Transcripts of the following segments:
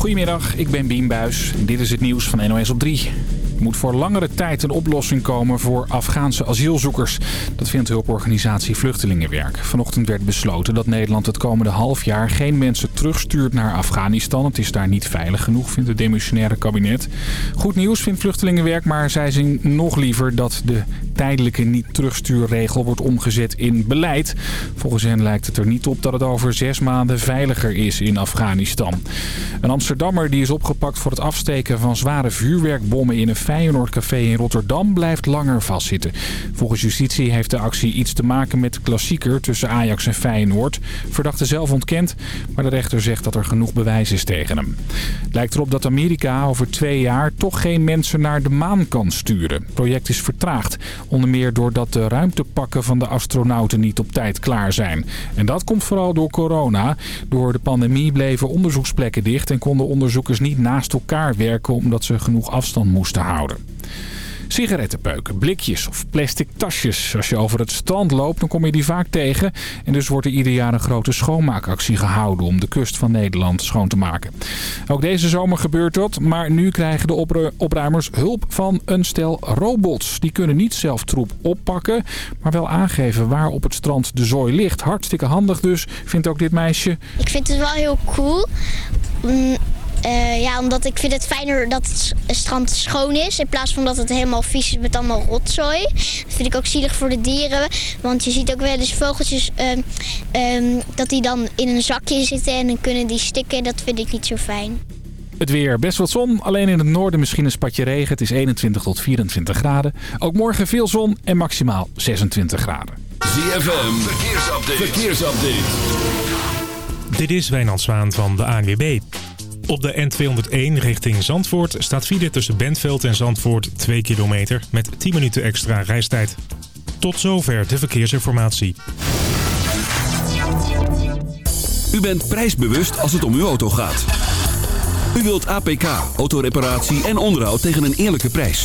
Goedemiddag, ik ben Bien Buis. Dit is het nieuws van NOS op 3. Moet voor langere tijd een oplossing komen voor Afghaanse asielzoekers. Dat vindt hulporganisatie Vluchtelingenwerk. Vanochtend werd besloten dat Nederland het komende half jaar geen mensen terugstuurt naar Afghanistan. Het is daar niet veilig genoeg, vindt het demissionaire kabinet. Goed nieuws vindt Vluchtelingenwerk, maar zij zien nog liever dat de tijdelijke niet-terugstuurregel wordt omgezet in beleid. Volgens hen lijkt het er niet op dat het over zes maanden veiliger is in Afghanistan. Een Amsterdammer die is opgepakt voor het afsteken van zware vuurwerkbommen in een Feyenoordcafé in Rotterdam blijft langer vastzitten. Volgens justitie heeft de actie iets te maken met de klassieker tussen Ajax en Feyenoord. Verdachte zelf ontkent, maar de rechter zegt dat er genoeg bewijs is tegen hem. Lijkt erop dat Amerika over twee jaar toch geen mensen naar de maan kan sturen. Het project is vertraagd, onder meer doordat de ruimtepakken van de astronauten niet op tijd klaar zijn. En dat komt vooral door corona. Door de pandemie bleven onderzoeksplekken dicht en konden onderzoekers niet naast elkaar werken omdat ze genoeg afstand moesten houden. Sigarettenpeuken, blikjes of plastic tasjes. Als je over het strand loopt, dan kom je die vaak tegen. En dus wordt er ieder jaar een grote schoonmaakactie gehouden om de kust van Nederland schoon te maken. Ook deze zomer gebeurt dat, maar nu krijgen de opruimers hulp van een stel robots. Die kunnen niet zelf troep oppakken, maar wel aangeven waar op het strand de zooi ligt. Hartstikke handig dus, vindt ook dit meisje. Ik vind het wel heel cool. Mm, uh, ja, omdat ik vind het fijner dat het strand schoon is. In plaats van dat het helemaal vies is met allemaal rotzooi. Dat vind ik ook zielig voor de dieren. Want je ziet ook wel eens vogeltjes uh, uh, dat die dan in een zakje zitten en dan kunnen die stikken. Dat vind ik niet zo fijn. Het weer, best wat zon. Alleen in het noorden misschien een spatje regen. Het is 21 tot 24 graden. Ook morgen veel zon en maximaal 26 graden. ZFM, verkeersupdate. verkeersupdate. Dit is Wijnand Zwaan van de ANWB. Op de N201 richting Zandvoort staat file tussen Bentveld en Zandvoort 2 kilometer met 10 minuten extra reistijd. Tot zover de verkeersinformatie. U bent prijsbewust als het om uw auto gaat. U wilt APK, autoreparatie en onderhoud tegen een eerlijke prijs.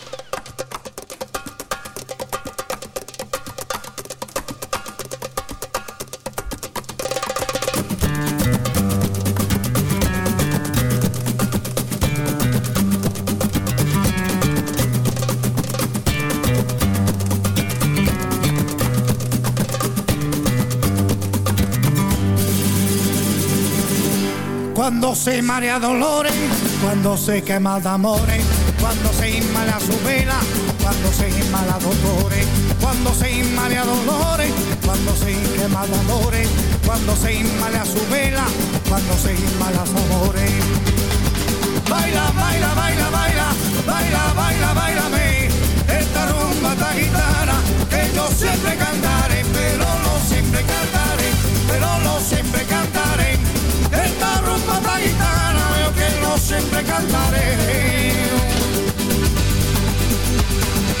Cuando se marea dolores, cuando se quema de amores, cuando se inmala su vela, cuando se inmala dolores, cuando se inmala dolores, cuando se quema de amores, cuando se inmala su vela, cuando se inmala su amores. Baila, baila, baila, baila, baila, baila, bailame, esta rumba esta gitana que yo siempre cantaré, pero no siempre cantaré, pero no siempre cantaré. Siempre cantaré.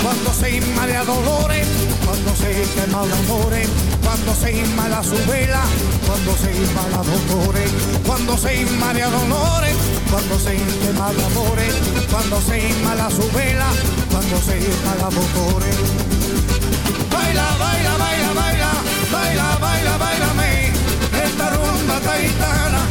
Cuando se inmala dolores, cuando se quema de amores, cuando se inmala su vela, cuando se inmala dolores, cuando se inmala dolores, cuando se quema de amores, cuando se inmala su vela, cuando se inmala dolores. Baila, baila, baila, baila, baila, baila, bailame, esta rumba taitana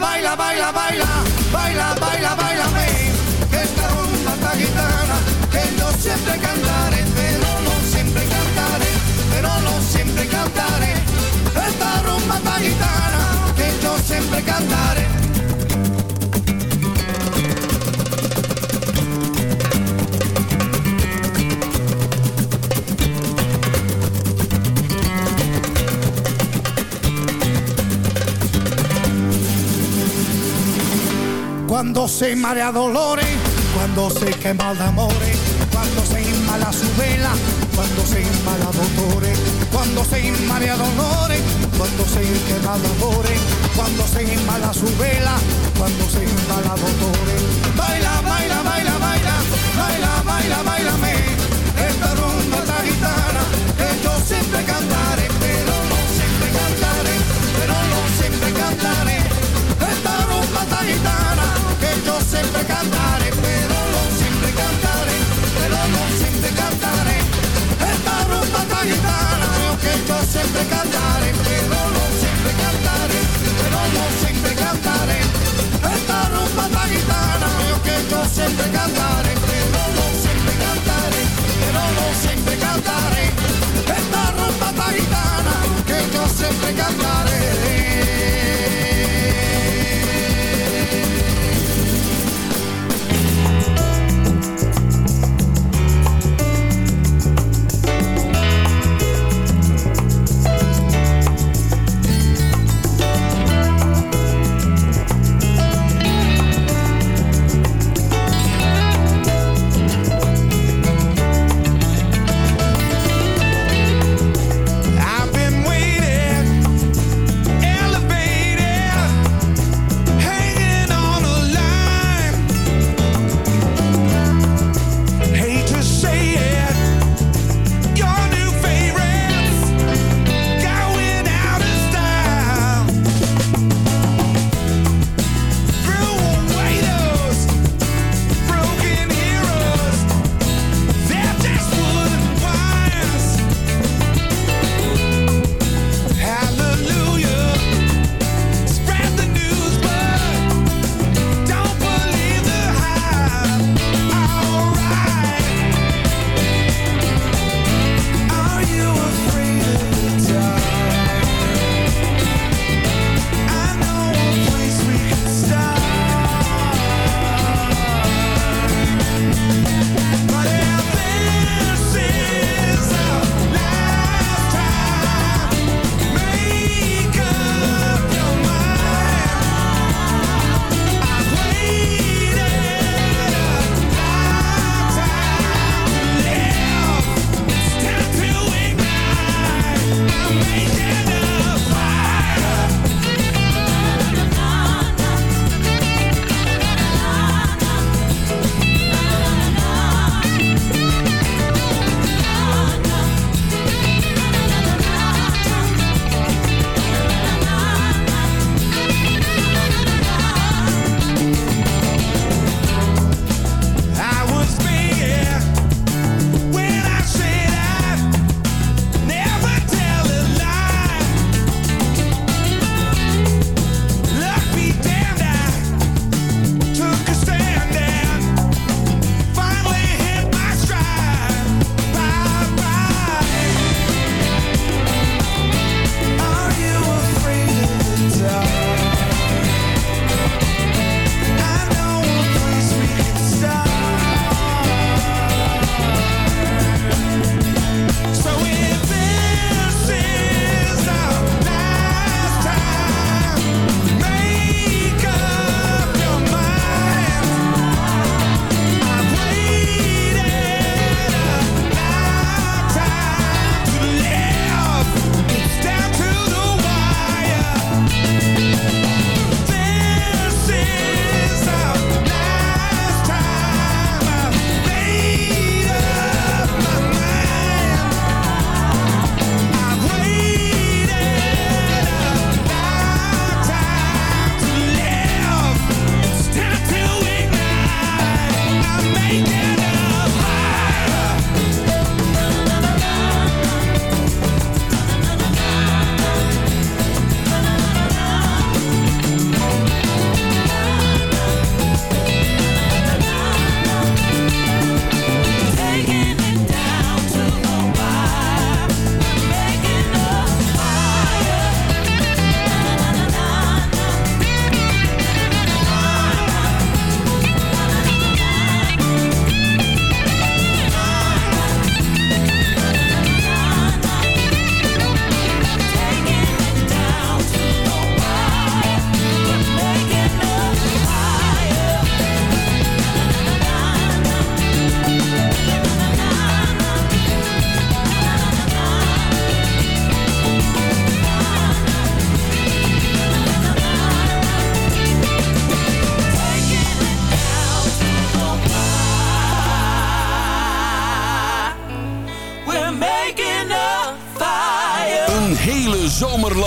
Baila, baila, baila, baila, baila, baila, Cuando se marea dolores, cuando se quema de amores, cuando se inmala su vela, cuando se inmala dolores, cuando se inmala dolores, cuando se quema de amores, cuando se inmala su vela, cuando se inmala dolores. Baila, baila, baila, baila, baila, baila, baila, esta rumba esta gitana, que yo siempre cantaré, E sempre cantare, però non sempre cantare, però non sempre cantare. Esta rumba tagliatana, io che so sempre cantare, però non sempre cantare, però non sempre cantare. Esta rumba tagliatana, io che so sempre cantare, però non sempre cantare, però non sempre cantare. Esta rumba tagliatana, che so sempre cantare.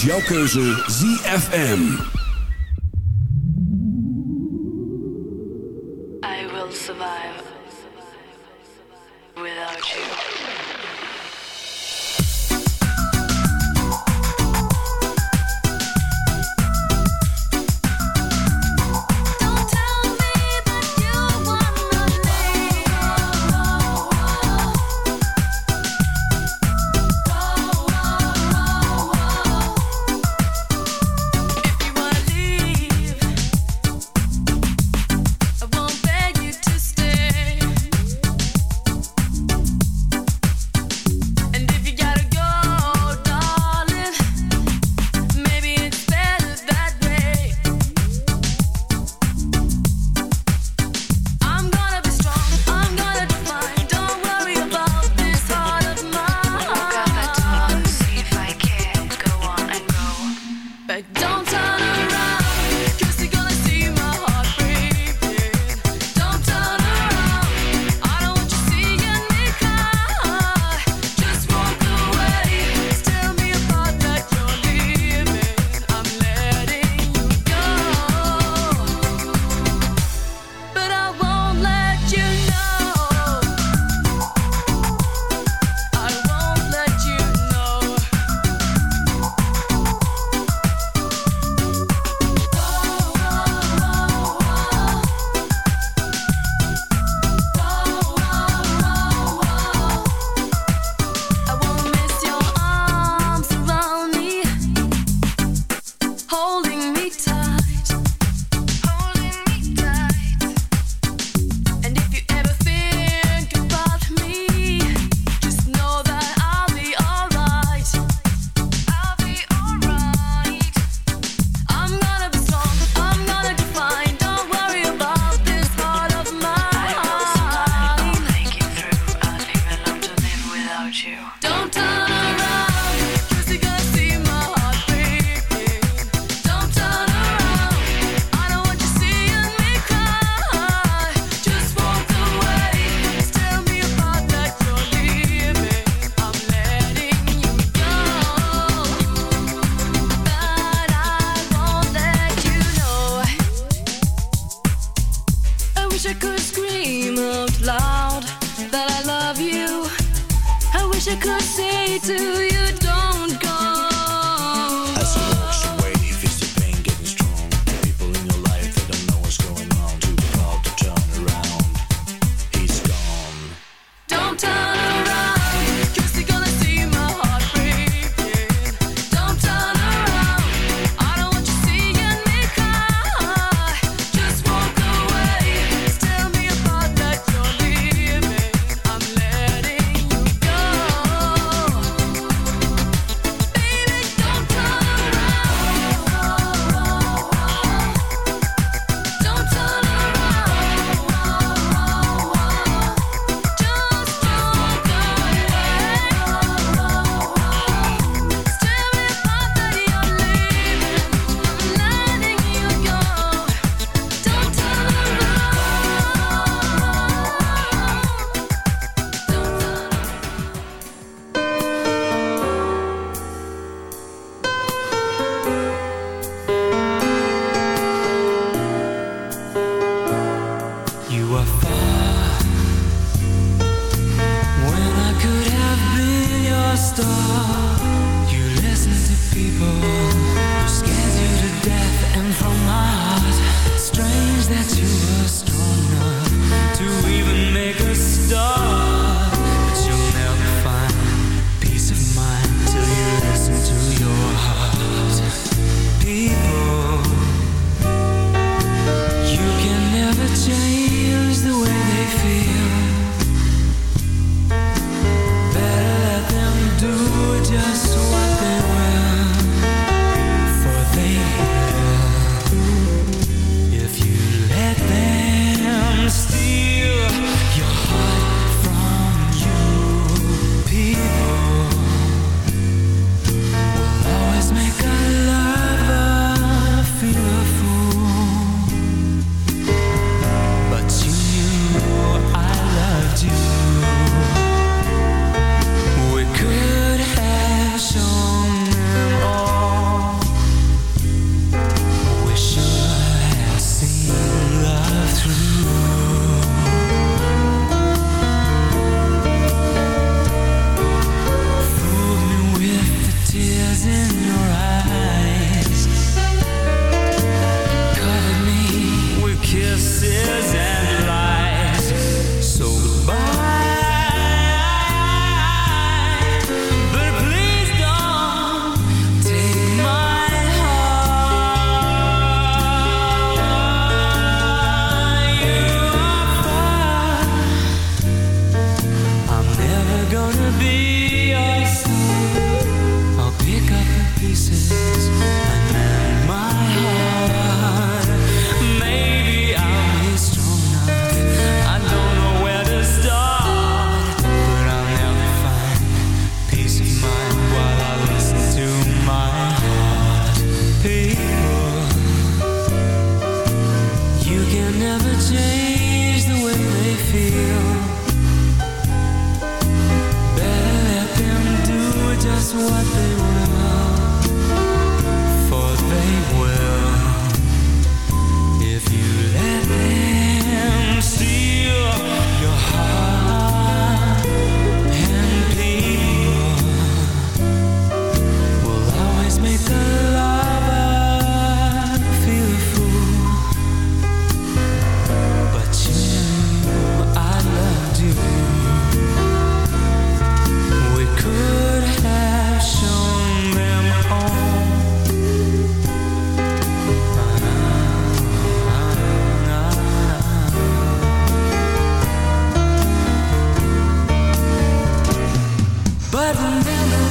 Jouw keuze ZFM.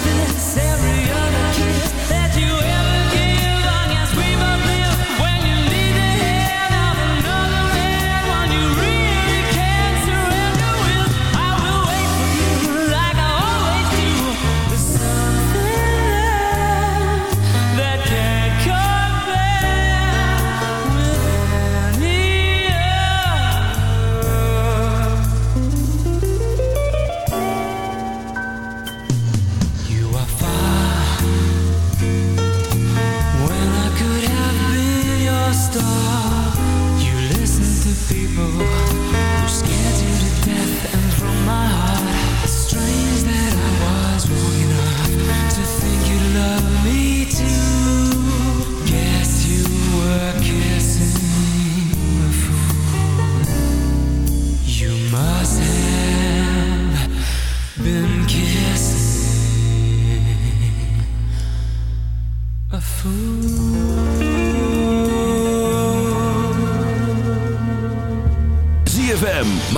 feeling safe.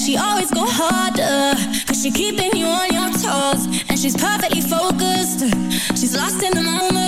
she always go harder. Cause she keeping you on your toes. And she's perfectly focused. She's lost in the moment.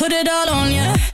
put it all on ya.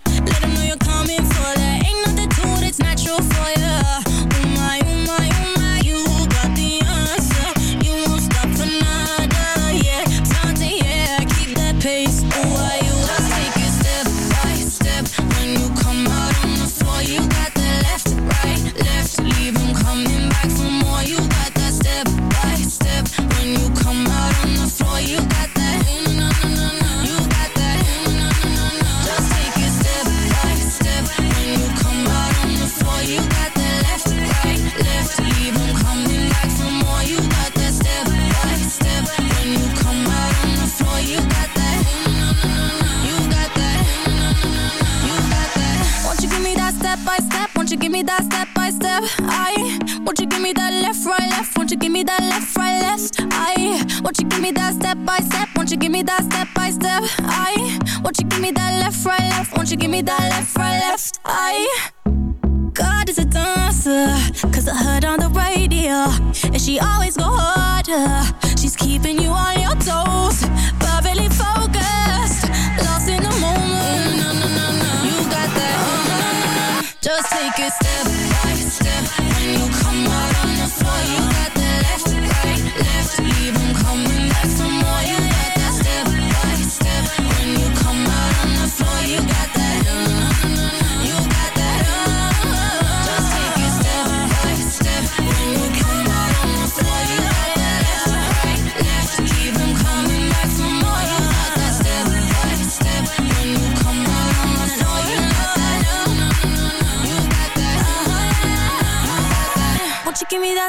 And she always go harder. She's keeping you on your toes. Perfectly focused. Lost in the moment. You got that. Just take a step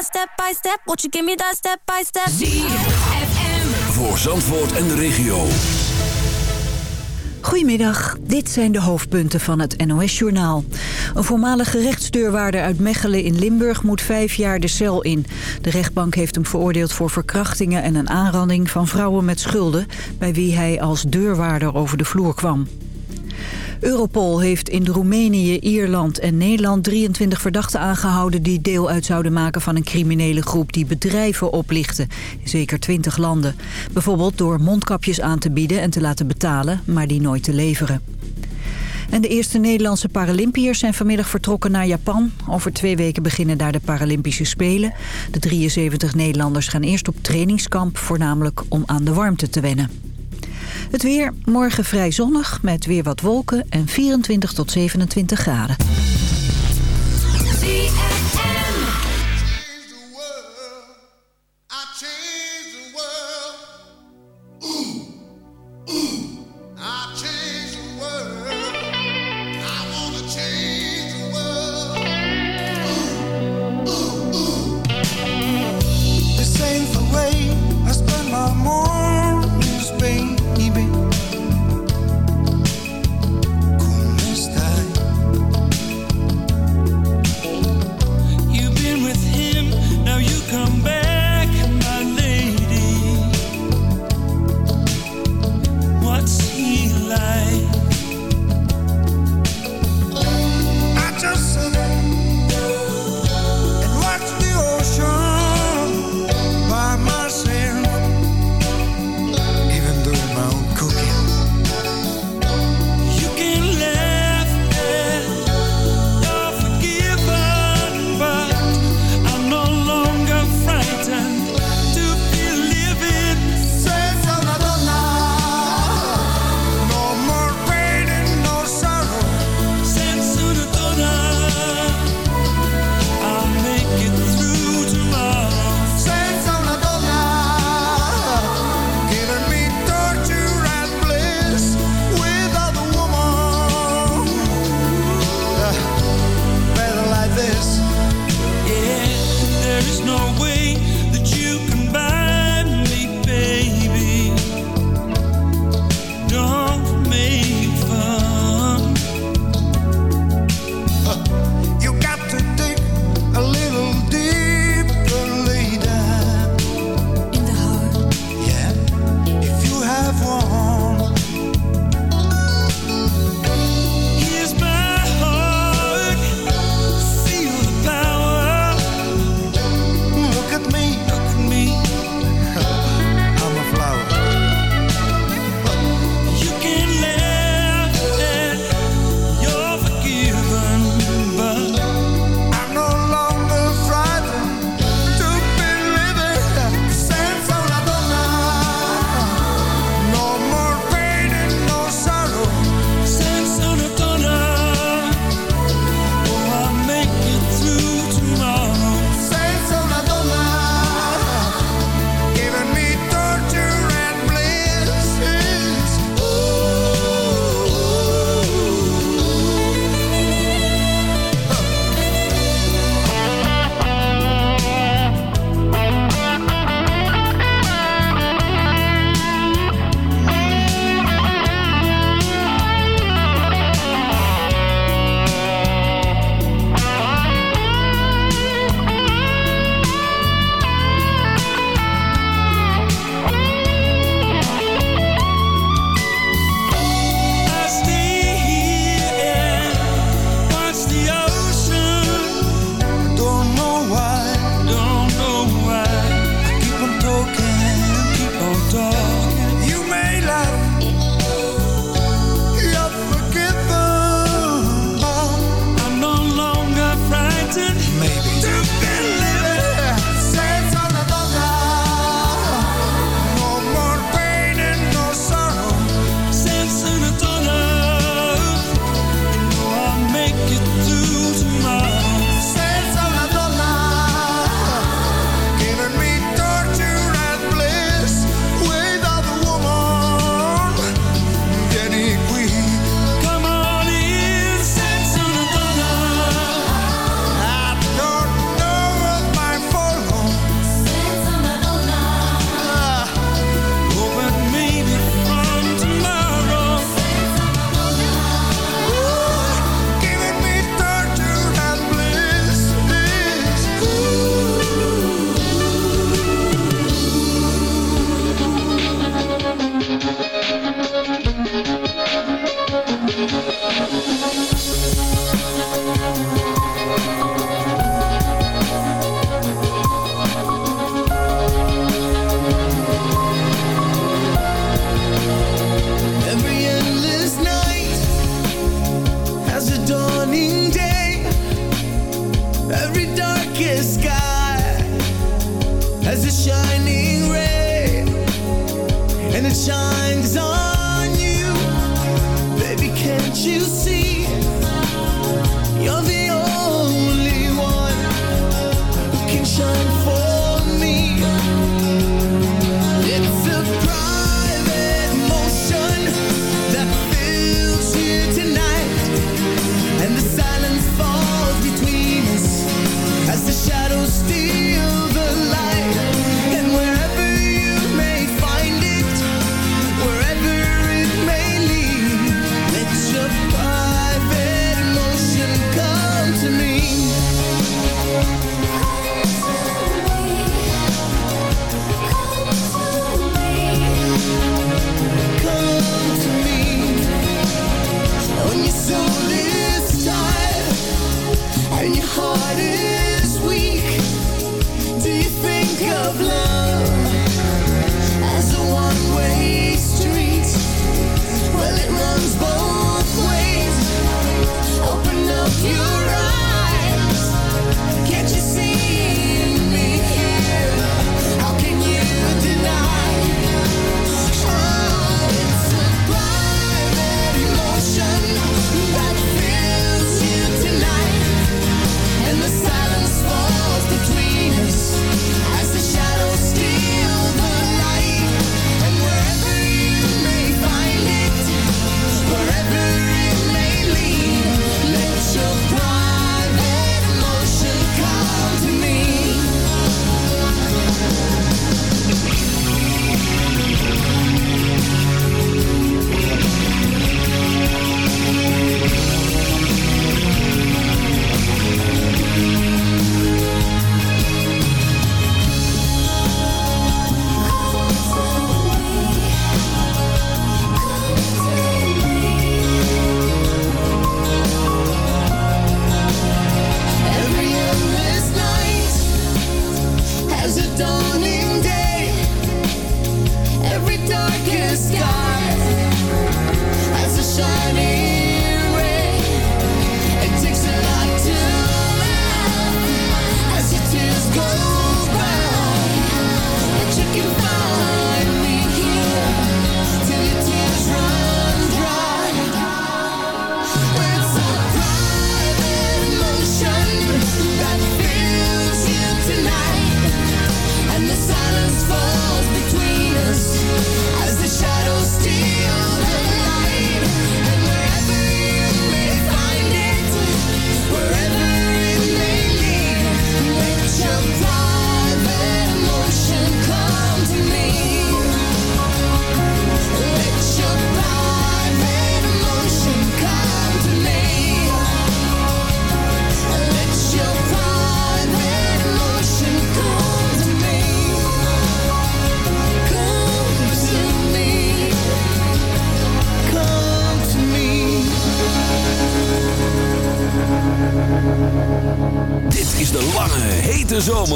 step by step. Won't you give me that step by step? Voor Zandvoort en de regio. Goedemiddag, dit zijn de hoofdpunten van het NOS-journaal. Een voormalige gerechtsdeurwaarder uit Mechelen in Limburg moet vijf jaar de cel in. De rechtbank heeft hem veroordeeld voor verkrachtingen en een aanranding van vrouwen met schulden... bij wie hij als deurwaarder over de vloer kwam. Europol heeft in Roemenië, Ierland en Nederland 23 verdachten aangehouden... die deel uit zouden maken van een criminele groep die bedrijven oplichten. In zeker 20 landen. Bijvoorbeeld door mondkapjes aan te bieden en te laten betalen, maar die nooit te leveren. En de eerste Nederlandse Paralympiërs zijn vanmiddag vertrokken naar Japan. Over twee weken beginnen daar de Paralympische Spelen. De 73 Nederlanders gaan eerst op trainingskamp, voornamelijk om aan de warmte te wennen. Het weer morgen vrij zonnig met weer wat wolken en 24 tot 27 graden.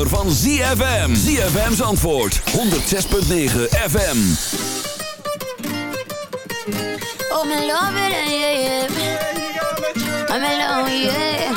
zomer van ZFM. ZFM's antwoord. 106.9 FM. Oh, my love it, yeah, yeah. I'm alone, yeah.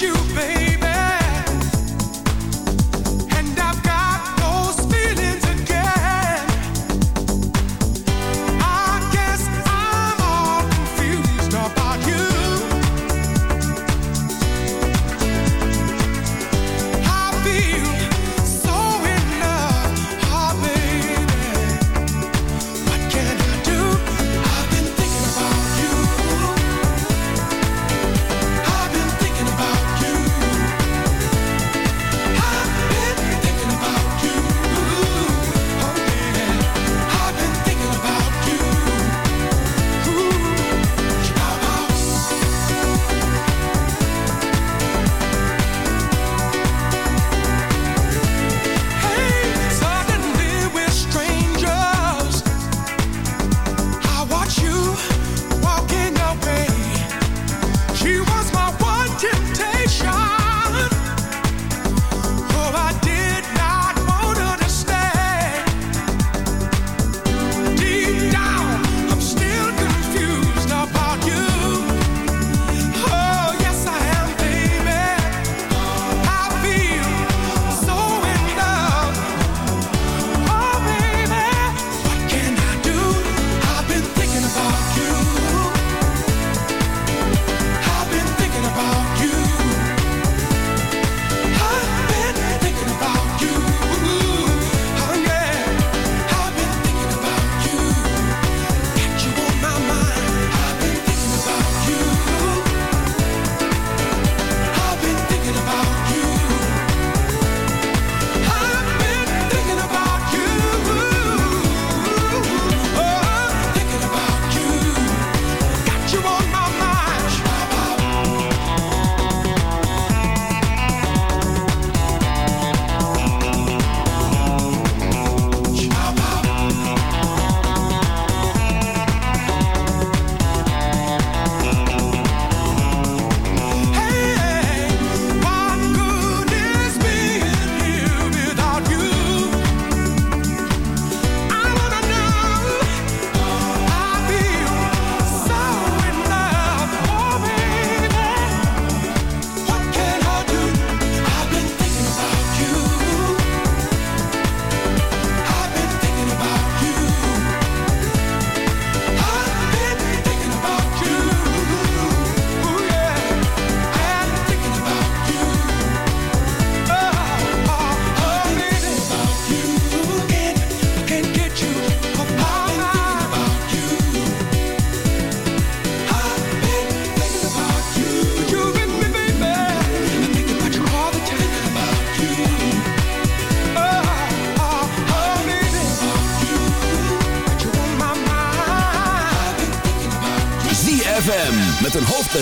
you, baby.